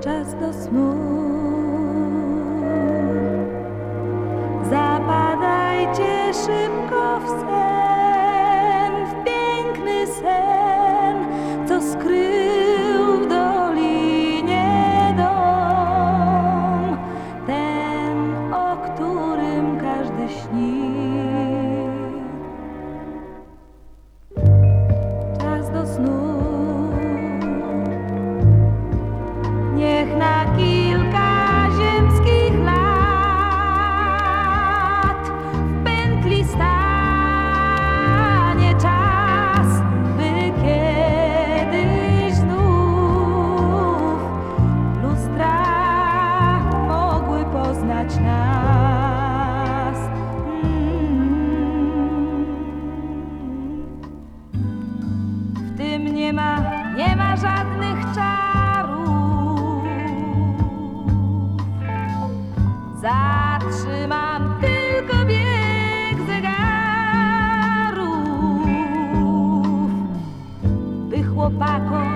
just the smooth. Mm. W tym nie ma, nie ma żadnych czarów. Zatrzymam tylko bieg zegarów, by chłopakom.